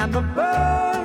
İyi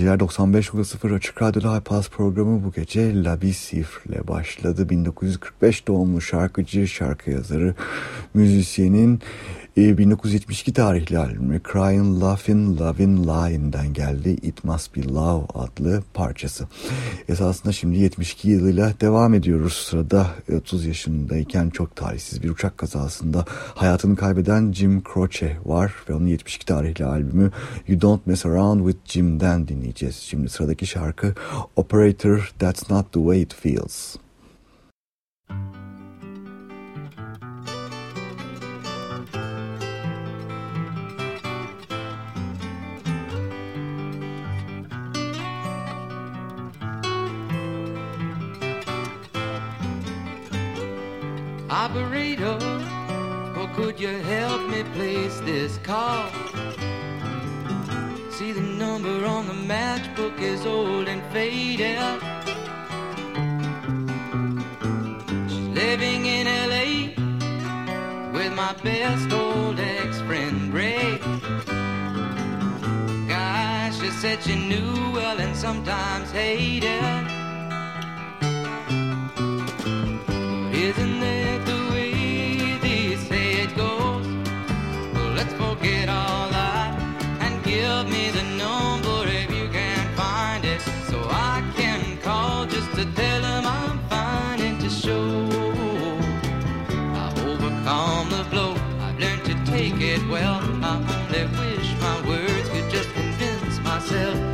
geceler 95.0 Açık Radyo'da High Pass programı bu gece La Bissifre ile başladı. 1945 doğumlu şarkıcı, şarkı yazarı, müzisyenin 1972 e, tarihli albümü Crying, Laughing, Loving, Lying'den geldi. It Must Be Love adlı parçası. Esasında şimdi 72 yılıyla devam ediyoruz. Sırada 30 yaşındayken çok talihsiz bir uçak kazasında hayatını kaybeden Jim Croce var ve onun 72 tarihli albümü You Don't Mess Around With Jim'den dinleyeceğiz. Şimdi sıradaki şarkı Operator That's Not The Way It Feels. Operator, or oh, could you help me place this call? See the number on the matchbook is old and faded. She's living in LA with my best old ex-friend Ray. Gosh, she said she knew well and sometimes hated. Isn't that myself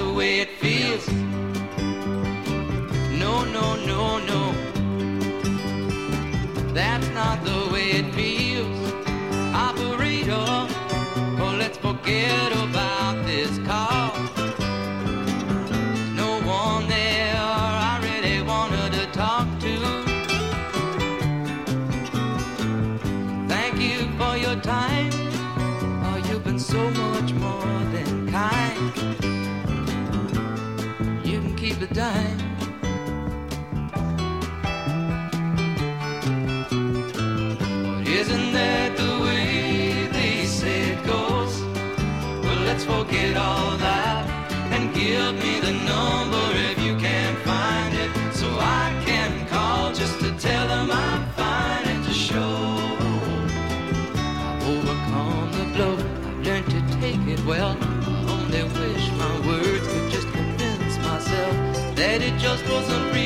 the way it feels. No, no, no, no. That's not the way it feels. Just wasn't real.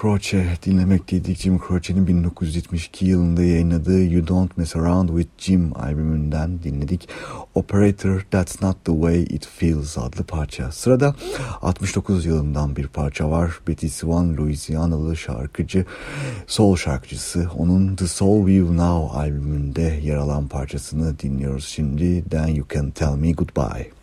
Croce dinlemekteydik. Jim Croce'nin 1972 yılında yayınladığı You Don't Mess Around With Jim albümünden dinledik. Operator That's Not The Way It Feels adlı parça. Sırada 69 yılından bir parça var. Betty Swan, Louisianalı şarkıcı, soul şarkıcısı. Onun The Soul View Now albümünde yer alan parçasını dinliyoruz şimdi. Then You Can Tell Me Goodbye.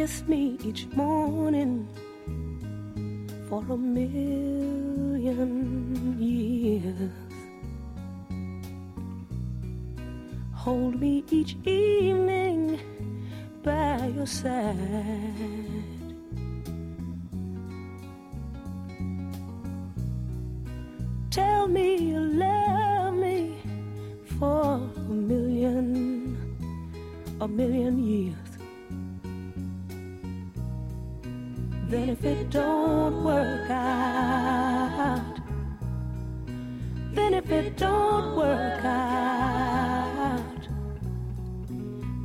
Kiss me each morning for a million years. Hold me each evening by your side. Tell me you love me for a million, a million years. Then if it don't work out, then if it don't work out,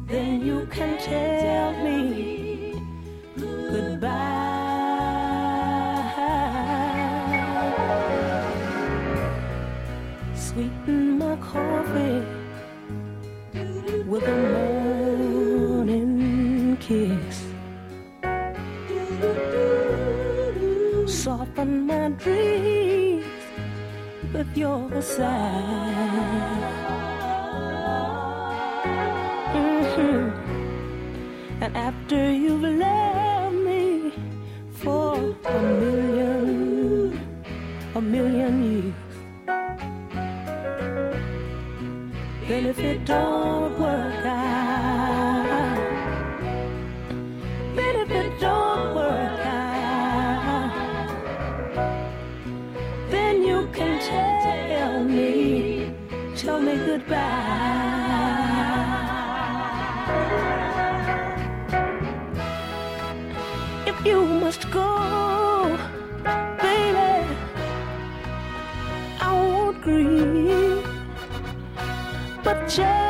then you can tell sweeten Dreams with your sigh. Mhm. And after you've loved me for a million, a million years. Then if it don't me goodbye. If you must go, baby, I won't grieve but just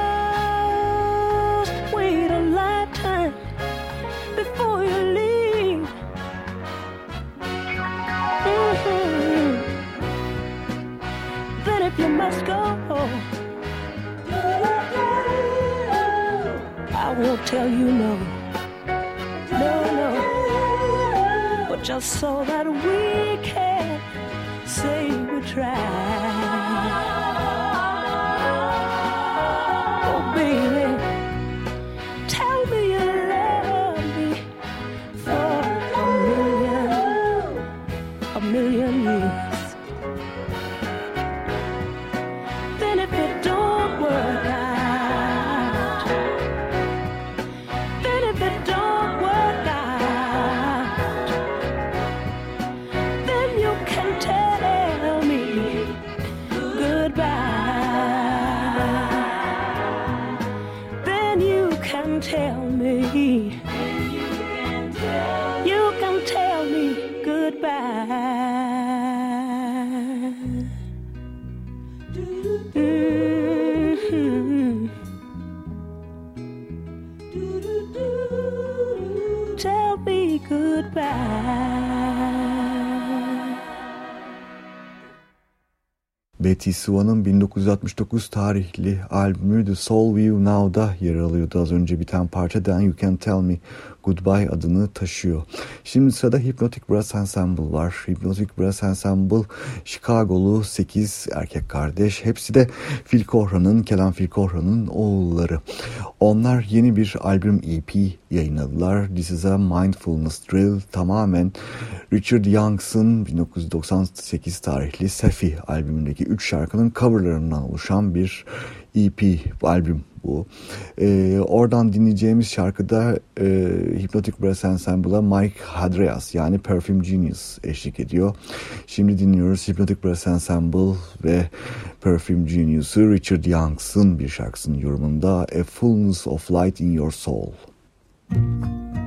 tell you no, no, no, but just so that we can say we tried. Betty Swan'ın 1969 tarihli albümü The Soul View Now'da yer alıyordu. Az önce biten parça Dan You Can Tell Me Goodbye adını taşıyor. Şimdi sırada Hypnotic Brass Ensemble var. Hypnotic Brass Ensemble Chicago'lu 8 erkek kardeş. Hepsi de Phil Cochran'ın, Kenan Phil Cochran'ın oğulları. Onlar yeni bir albüm EP yayınladılar. This is a Mindfulness Drill. Tamamen Richard Youngs'ın 1998 tarihli Safi albümündeki 3 şarkının coverlarından oluşan bir EP albüm bu. Ee, oradan dinleyeceğimiz şarkıda e, Hypnotic Brass Ensemble'a Mike Hadreas yani Perfume Genius eşlik ediyor. Şimdi dinliyoruz Hypnotic Brass Ensemble ve Perfume Genius'ı Richard Youngs'ın bir şarkısının yorumunda A Fullness of Light in Your Soul. Day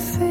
fe.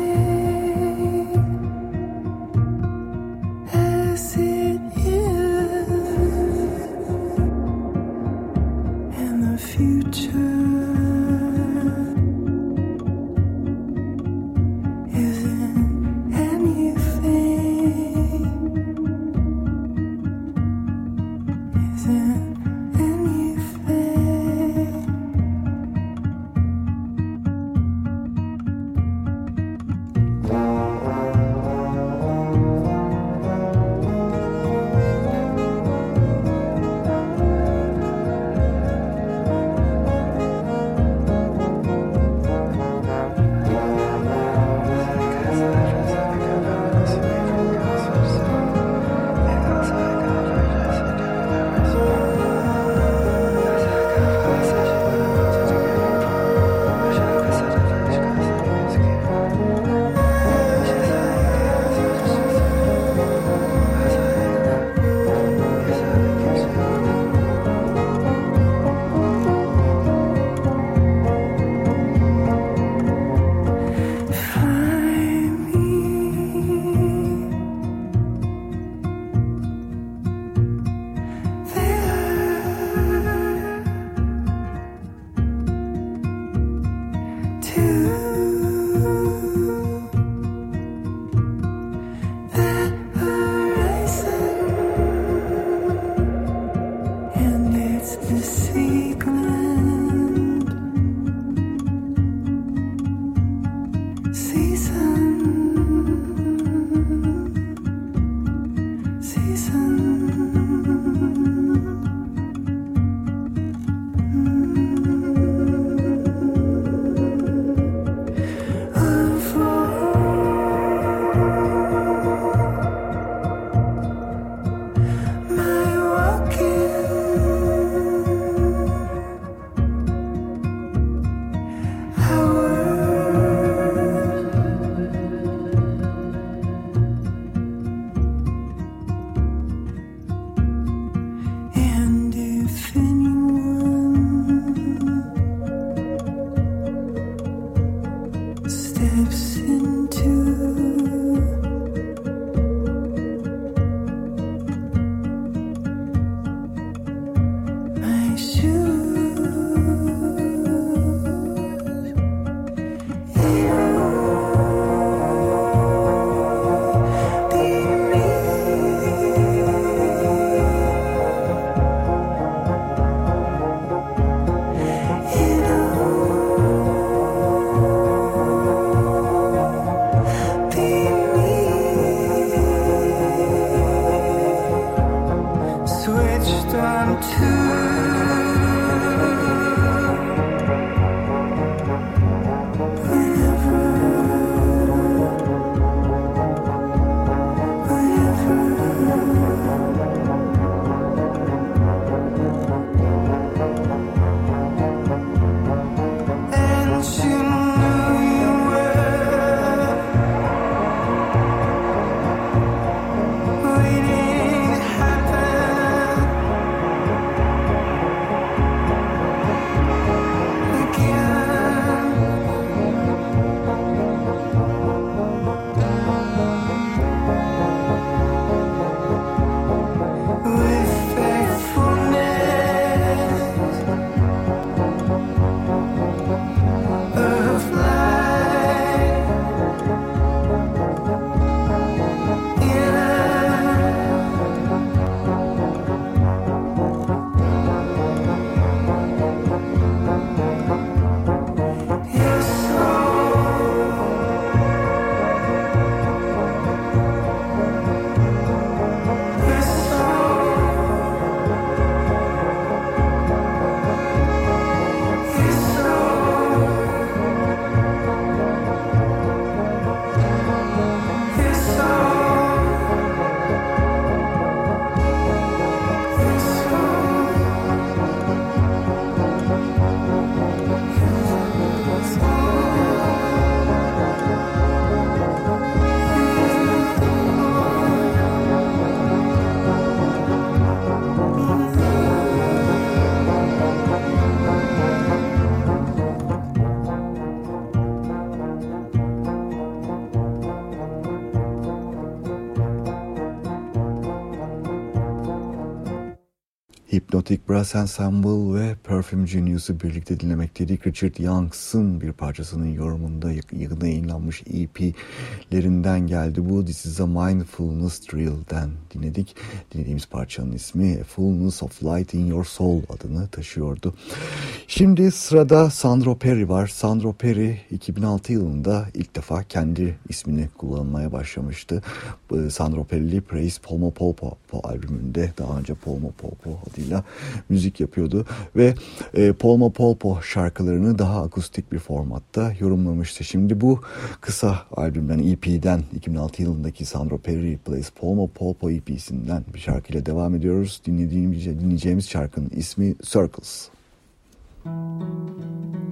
Hypnotic Brass Ensemble ve Perfume Genius'u birlikte dinlemekteydik. Richard Youngs'ın bir parçasının yorumunda yakında yayınlanmış EP'lerinden geldi. Bu This is a Mindfulness Drill'den dinledik. Dinlediğimiz parçanın ismi Fullness of Light in Your Soul adını taşıyordu. Şimdi sırada Sandro Perry var. Sandro Perry 2006 yılında ilk defa kendi ismini kullanmaya başlamıştı. Bu Sandro Perry Praise Polmo Polpo albümünde daha önce Polmo Polpo adıyla müzik yapıyordu ve e, Polmo Polpo şarkılarını daha akustik bir formatta yorumlamıştı. Şimdi bu kısa albümden EP'den 2006 yılındaki Sandro Perry Plays Polmo Polpo EP'sinden bir şarkıyla devam ediyoruz. Dinlediğimiz, dinleyeceğimiz şarkının ismi Circles. I run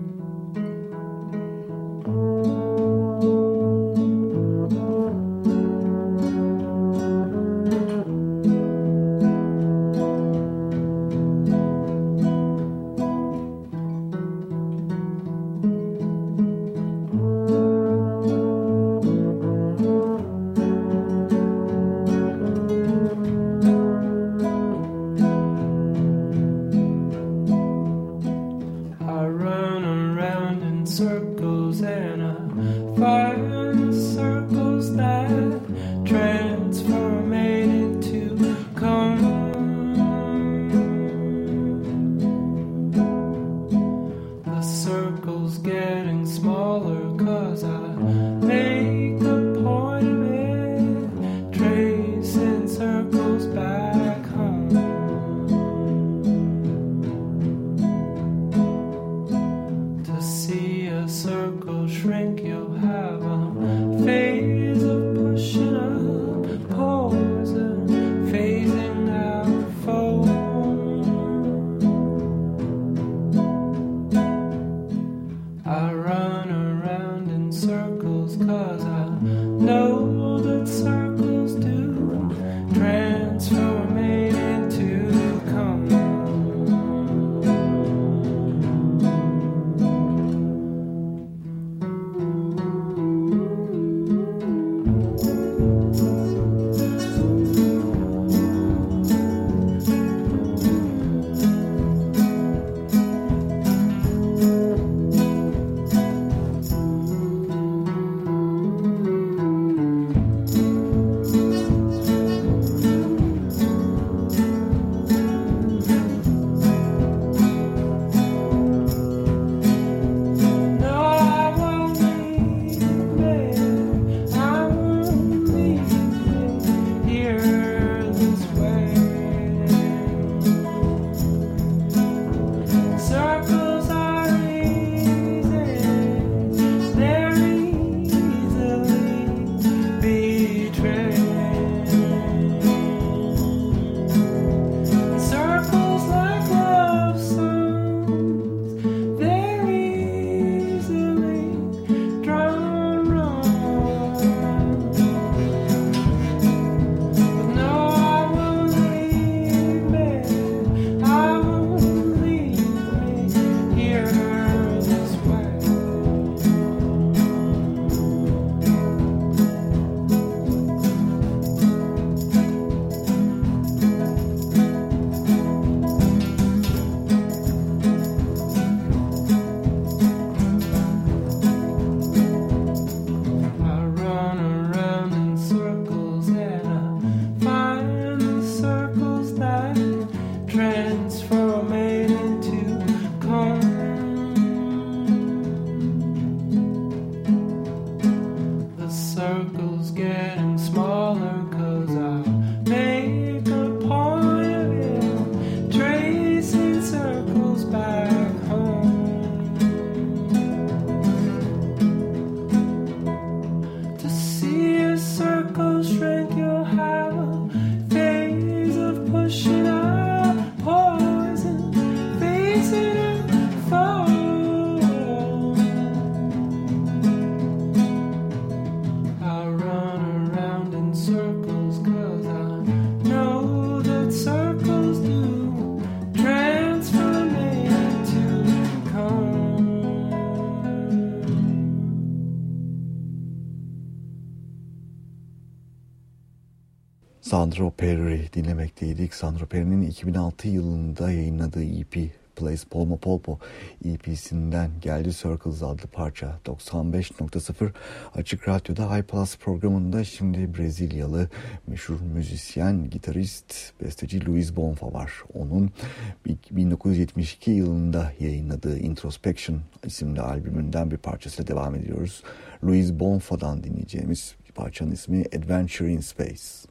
2006 yılında yayınladığı EP Place Polmo Polpo EP'sinden geldi Circles adlı parça 95.0 Açık Radyo'da iPlus programında şimdi Brezilyalı meşhur müzisyen, gitarist, besteci Luis Bonfa var. Onun 1972 yılında yayınladığı Introspection isimli albümünden bir parçasıyla devam ediyoruz. Luis Bonfa'dan dinleyeceğimiz parçanın ismi Adventure in Space.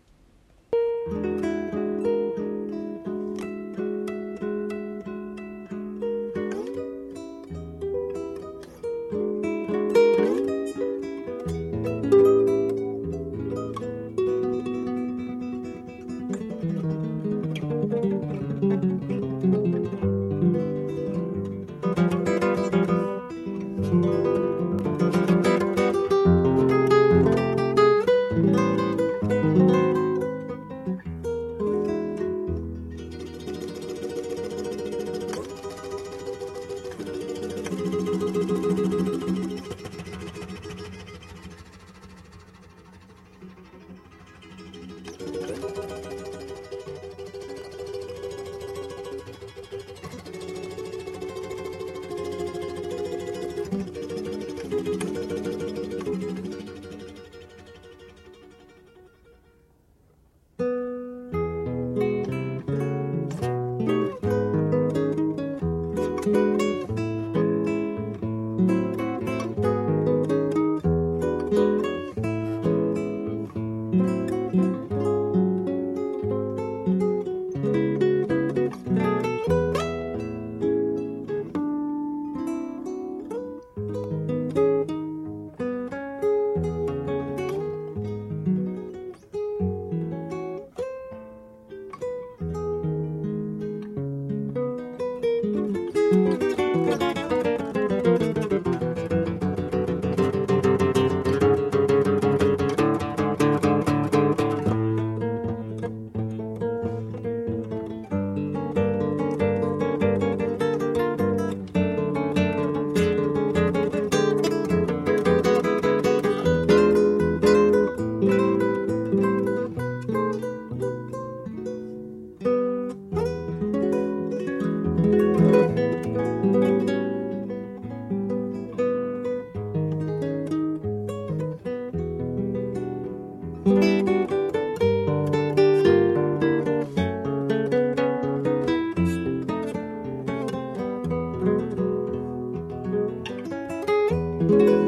Música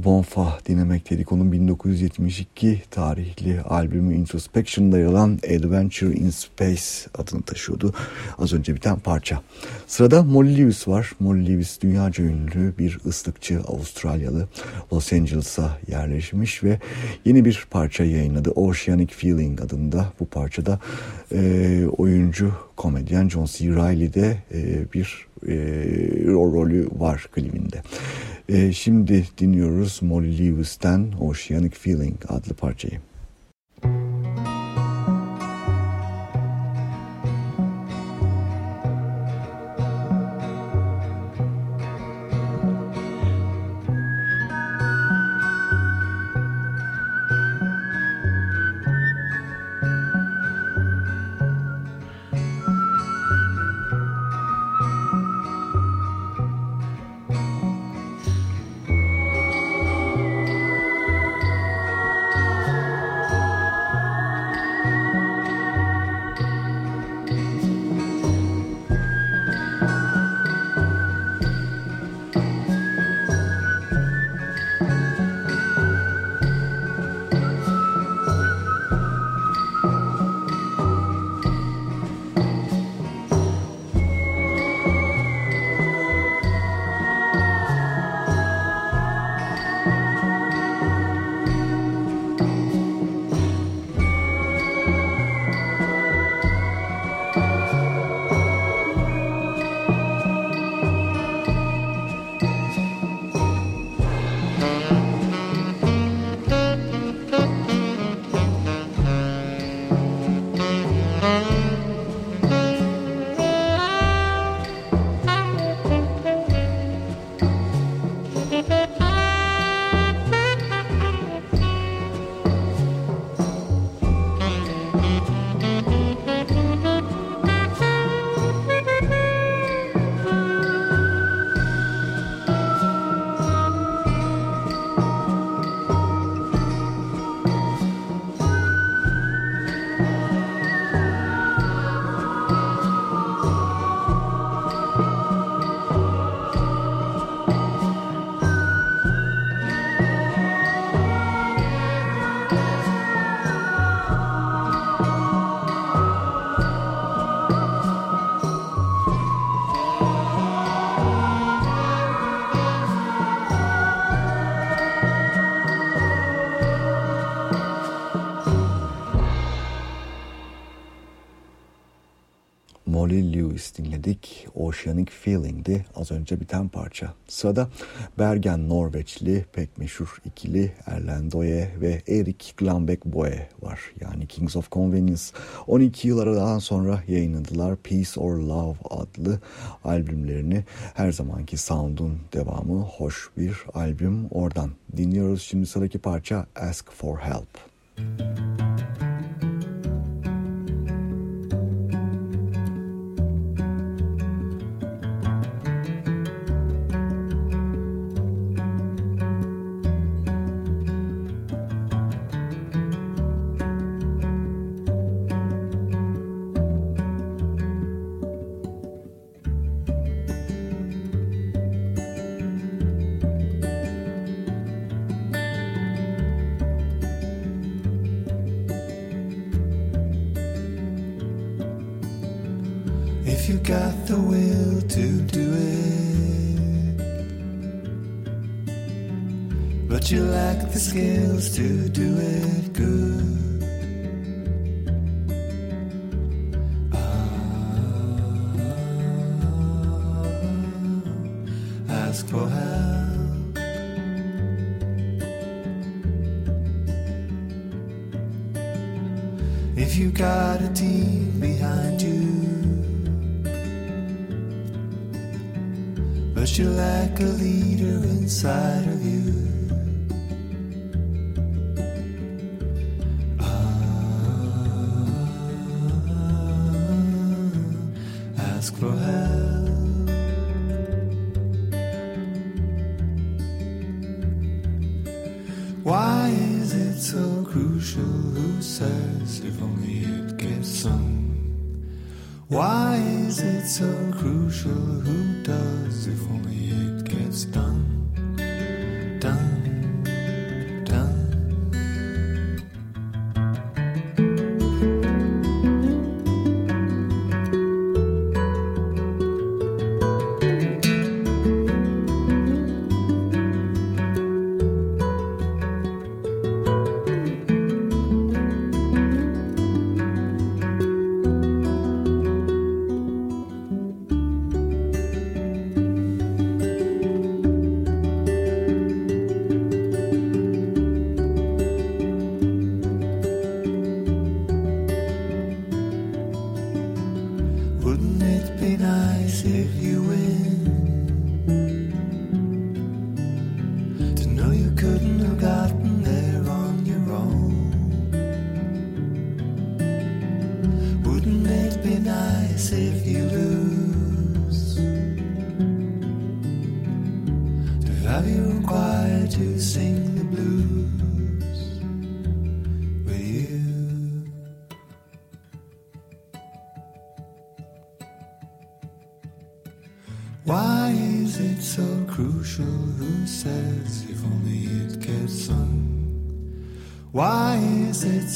Louise Bonfa dinlemekteydik. Onun 1972 tarihli albümü Introspection'da yer Adventure in Space adını taşıyordu. Az önce biten parça. Sırada Molly Lewis var. Molly Lewis dünyaca ünlü bir ıslıkçı Avustralyalı. Los Angeles'a yerleşmiş ve yeni bir parça yayınladı. Oceanic Feeling adında. Bu parçada e, oyuncu komedyen John C. Reilly de e, bir e, rolü var klibinde. E, şimdi dinliyoruz Molly Lewis'ten Oceanic Feeling adlı parçayı. Dinledik. Oceanic Feeling'di az önce biten parça. Sırada Bergen Norveçli pek meşhur ikili Erlen ve Erik Glambeck Boye var. Yani Kings of Convenience 12 yıl aradan sonra yayınladılar Peace or Love adlı albümlerini. Her zamanki sound'un devamı hoş bir albüm oradan. Dinliyoruz şimdi sıradaki parça Ask for Help. Müzik inside of you. Ah, ask for help. Why is it so crucial who says if only it gets sung? Why is it so crucial? Who does if only it gets done, done.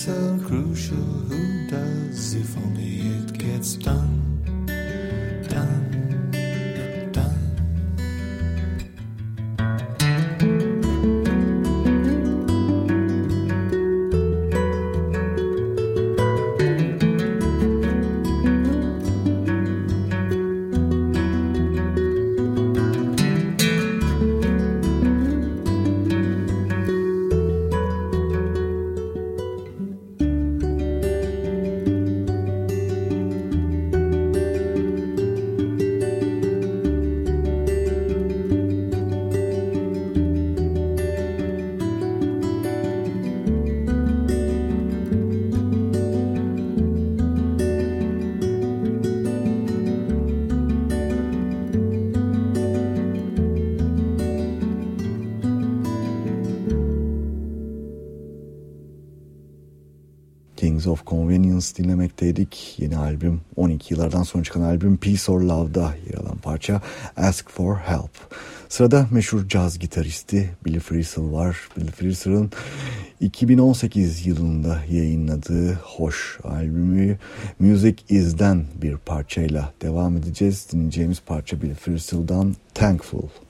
So crucial? Who does if only it gets done? Kings of Convenience dinlemekteydik. Yeni albüm 12 yıllardan sonra çıkan albüm Peace or Love'da yer alan parça Ask for Help. Sırada meşhur caz gitaristi Billy Frisell var. Billy Frisell'ın 2018 yılında yayınladığı Hoş albümü Music Is'den bir parçayla devam edeceğiz. Dinleyeceğimiz parça Billy Frisell'dan Thankful.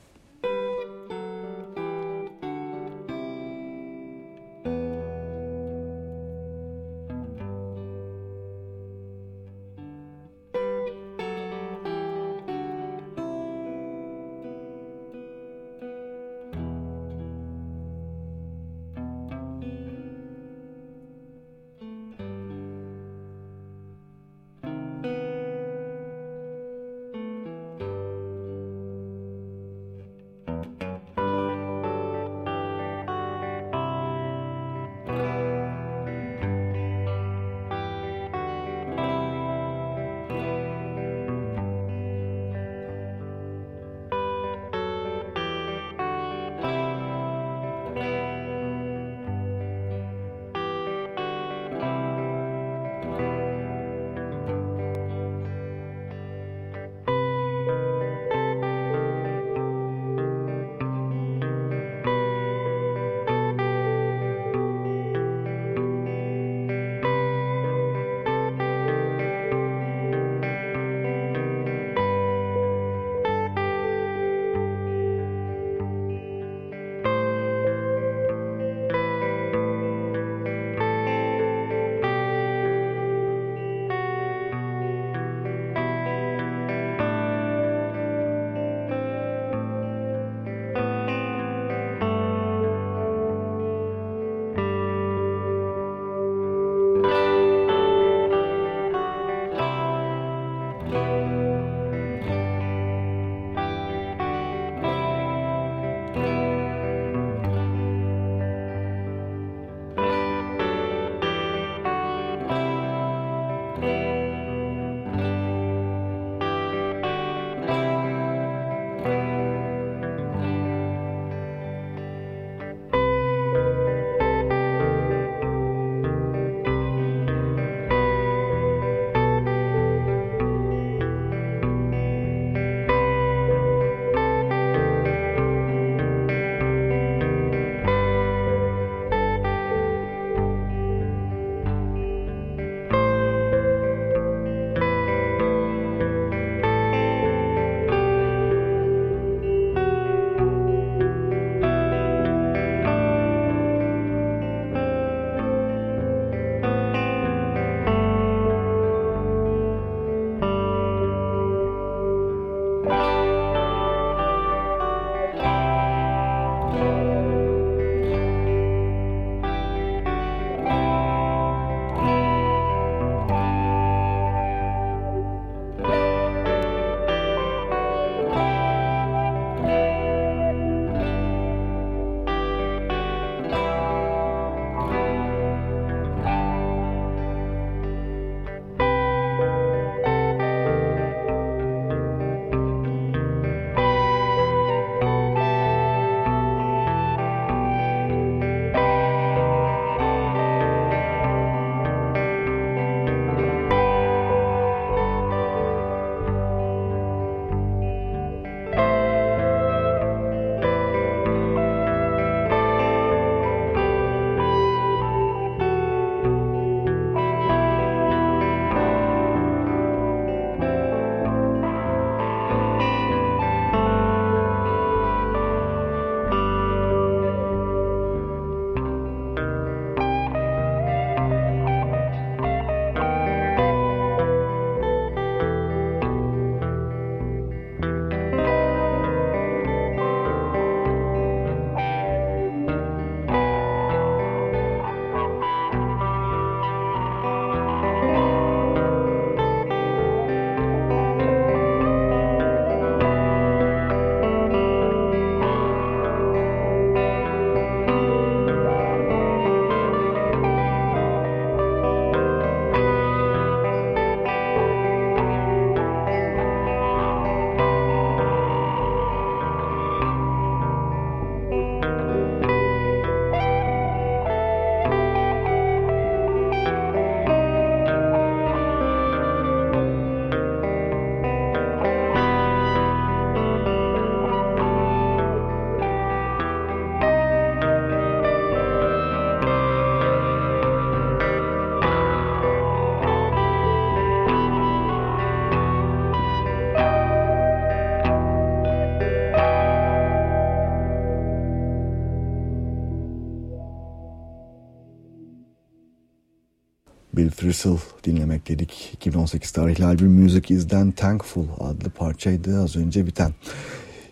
Frisell dinlemek dedik. 2018 tarihli albüm Music is Then Thankful adlı parçaydı az önce biten.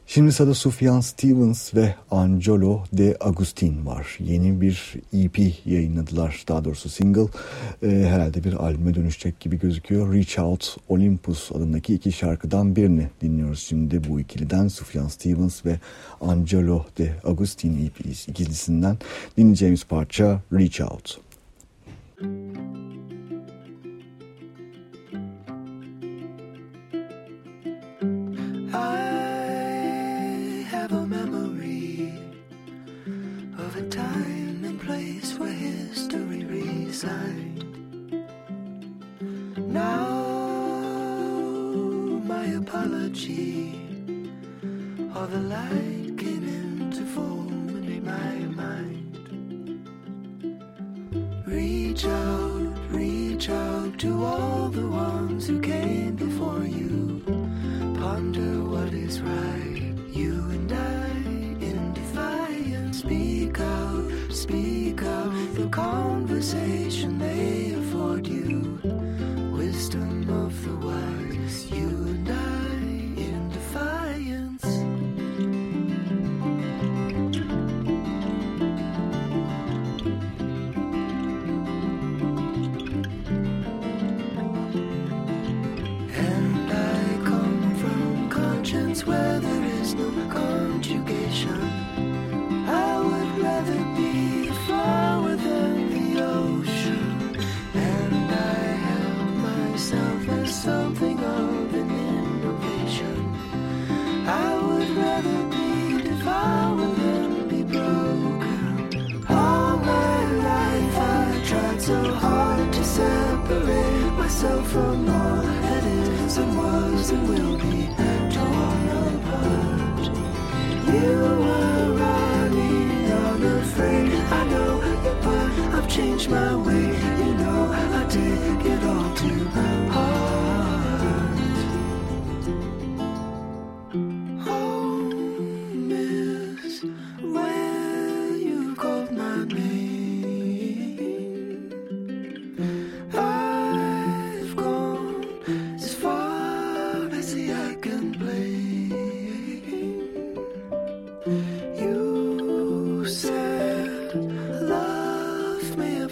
Şimdi sırada Sufjan Stevens ve Angelo De Agustin var. Yeni bir EP yayınladılar. Daha doğrusu single. Ee, herhalde bir albüme dönüşecek gibi gözüküyor. Reach Out Olympus adındaki iki şarkıdan birini dinliyoruz şimdi bu ikiliden. Sufjan Stevens ve Angelo De Agustin EP ikilisinden dinleyeceğimiz parça Reach Out. Light came into form in my mind. Reach out, reach out to all the ones who came before you. Ponder what is right, you and I in defiance. Speak out, speak out. The conversation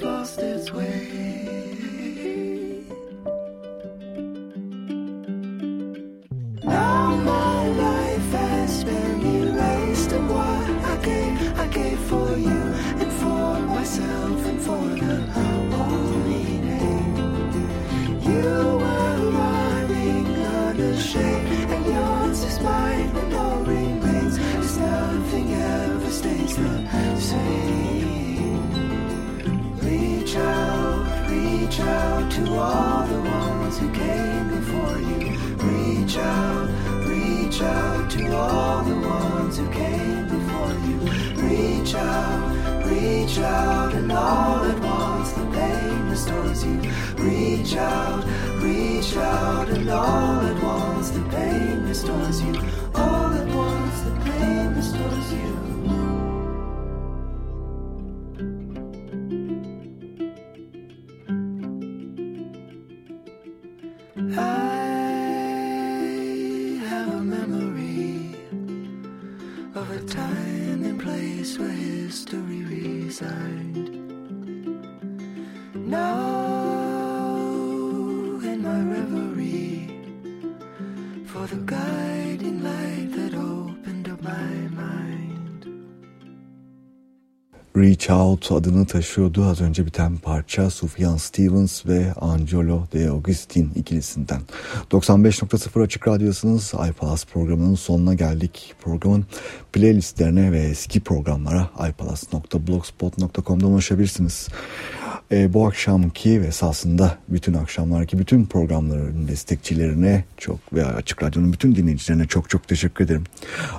lost its way. Reach out, reach out to all the ones who came before you. Reach out, reach out, and all at once the pain restores you. Reach out, reach out, and all at once the pain restores you. All at once the pain restores you. Adını taşıyordu az önce biten parça Sufjan Stevens ve Angelo De Augustin ikilisinden. 95.0 Açık Radyosu'nuz iPalaz programının sonuna geldik. Programın playlistlerine ve eski programlara iPalaz.blogspot.com'da ulaşabilirsiniz. E, bu akşamki ve esasında bütün akşamlarki bütün programların destekçilerine çok ve Açık Radyo'nun bütün dinleyicilerine çok çok teşekkür ederim.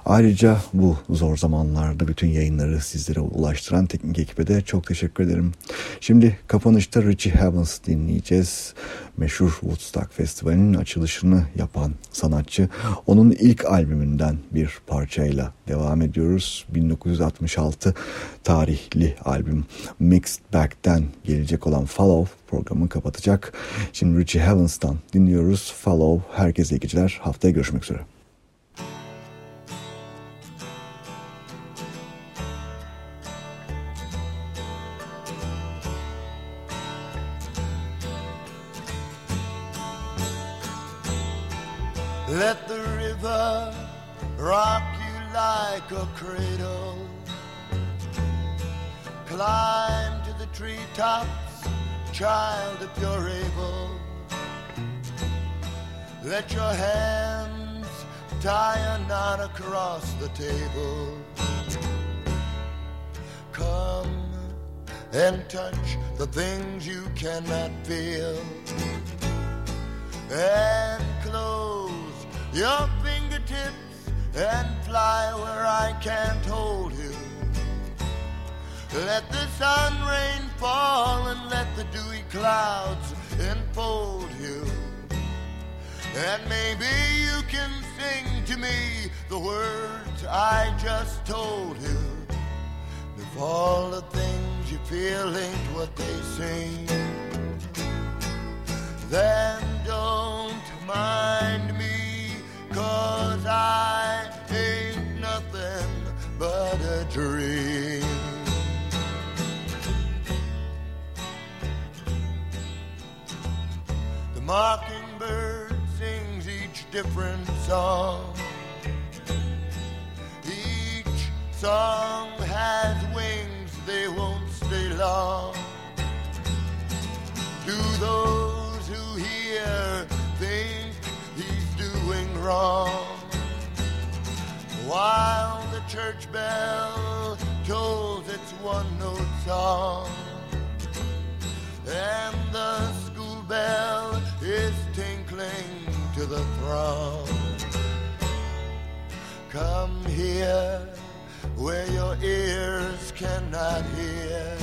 Ayrıca bu zor zamanlarda bütün yayınları sizlere ulaştıran teknik ekibe de çok teşekkür ederim. Şimdi kapanışta Richie Havens dinleyeceğiz. Meşhur Woodstock Festivali'nin açılışını yapan sanatçı. Onun ilk albümünden bir parçayla devam ediyoruz. 1966 tarihli albüm Mixed Bag'den gelecek olan Follow programı kapatacak. Şimdi Richie Havens'tan dinliyoruz. Follow. Herkese iyi geceler. Haftaya görüşmek üzere. Table. Come and touch the things you cannot feel. And close your fingertips and fly where I can't hold you. Let the sun rain fall and let the dewy clouds enfold you. And maybe you can sing to me the words I just told you. If all the things you feel ain't what they seem, then don't mind me, cause I ain't nothing but a dream. The mockingbird sings each different song. Song has wings, they won't stay long. Do those who hear think he's doing wrong? While the church bell tolls its one note song, and the school bell is tinkling to the throng. Come here where your ears cannot hear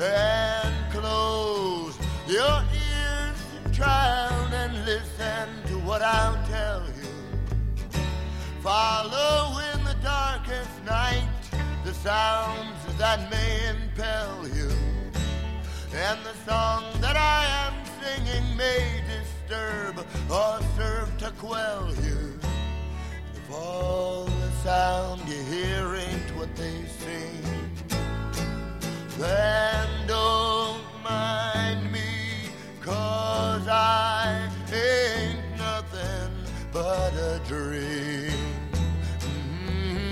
and close your ears, child, and listen to what I'll tell you. Follow in the darkest night the sounds that may impel you, and the song that I am singing may disturb or serve to quell you. All the sound you hear ain't what they sing, then don't mind me, cause I ain't nothing but a dream. Mm.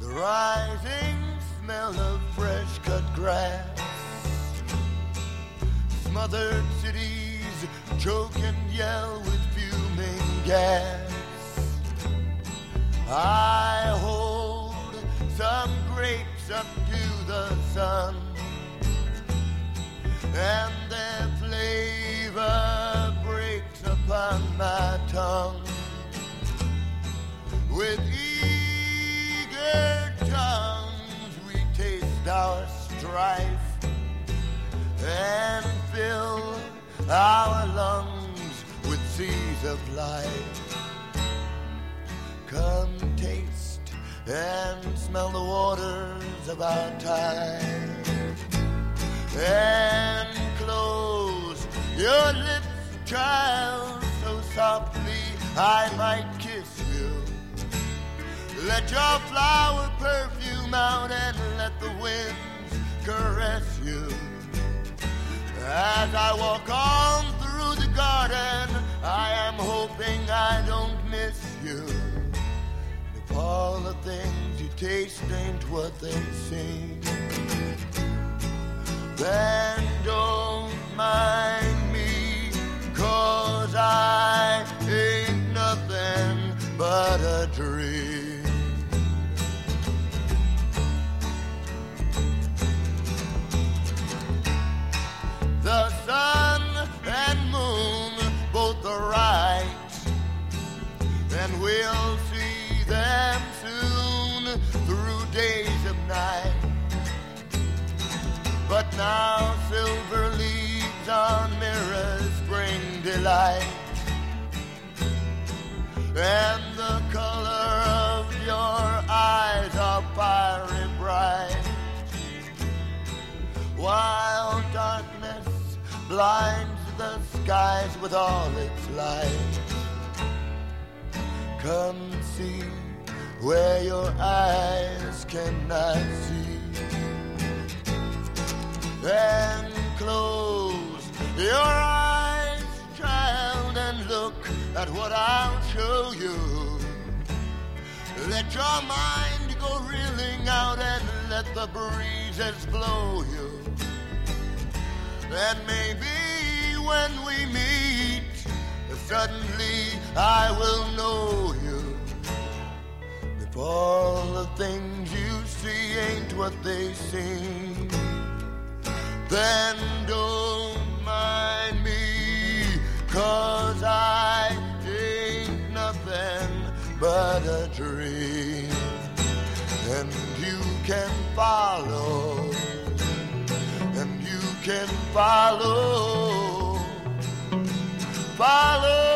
The rising smell of fresh cut grass, smothered cities choke and yell with fuming gas. I hold some grapes up to the sun, and their flavor breaks upon my tongue. With eager tongues, we taste our strife and fill our lungs with seas of life. Come taste and smell the waters of our time. And close your lips, child, so softly I might kiss you. Let your flower perfume out and let the winds caress you. As I walk on through the garden, I am hoping I don't miss you. If all the things you taste ain't what they seem, then don't mind me, cause I ain't nothing but a dream. the sun and moon both arise. Then we'll see them soon through days of night. But now silver leaves on mirrors bring delight. And the color of your eyes are fiery bright. While darkness blinds the skies with all its light. Come see where your eyes cannot see. And close your eyes, child, and look at what I'll show you. Let your mind go reeling out and let the breezes blow you. And maybe when we meet, suddenly I will know you. If all the things you see ain't what they seem, then don't mind me, cause I ain't nothing but a dream. And you can follow, can follow, follow.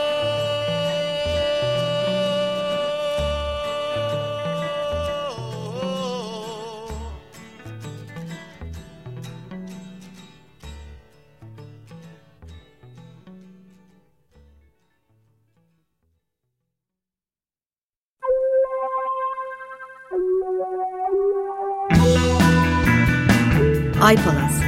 Ay Palas